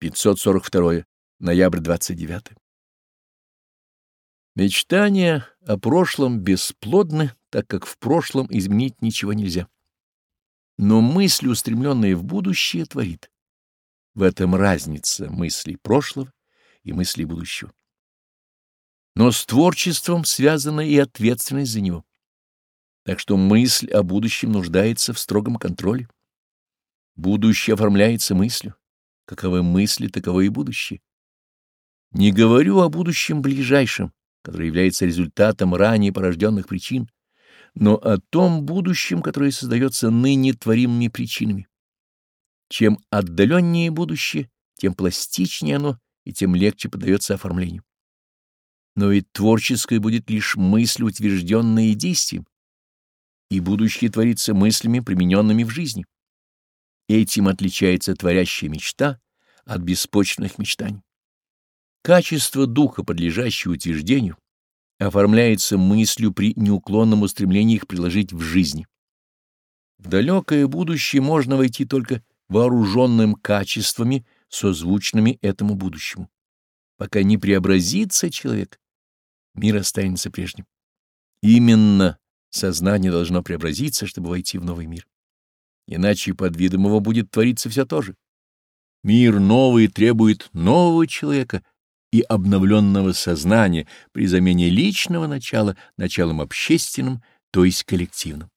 542. Ноябрь 29. Мечтания о прошлом бесплодны, так как в прошлом изменить ничего нельзя. Но мысль, устремленная в будущее, творит. В этом разница мыслей прошлого и мыслей будущего. Но с творчеством связана и ответственность за него. Так что мысль о будущем нуждается в строгом контроле. Будущее оформляется мыслью каковы мысли, таково и будущее. Не говорю о будущем ближайшем, которое является результатом ранее порожденных причин, но о том будущем, которое создается ныне творимыми причинами. Чем отдаленнее будущее, тем пластичнее оно и тем легче подается оформлению. Но и творческой будет лишь мысль, утвержденная действием, и будущее творится мыслями, примененными в жизни. Этим отличается творящая мечта от беспочных мечтаний. Качество духа, подлежащее утверждению, оформляется мыслью при неуклонном устремлении их приложить в жизни. В далекое будущее можно войти только вооруженным качествами, созвучными этому будущему. Пока не преобразится человек, мир останется прежним. Именно сознание должно преобразиться, чтобы войти в новый мир иначе под видом его будет твориться все то же. Мир новый требует нового человека и обновленного сознания при замене личного начала началом общественным, то есть коллективным.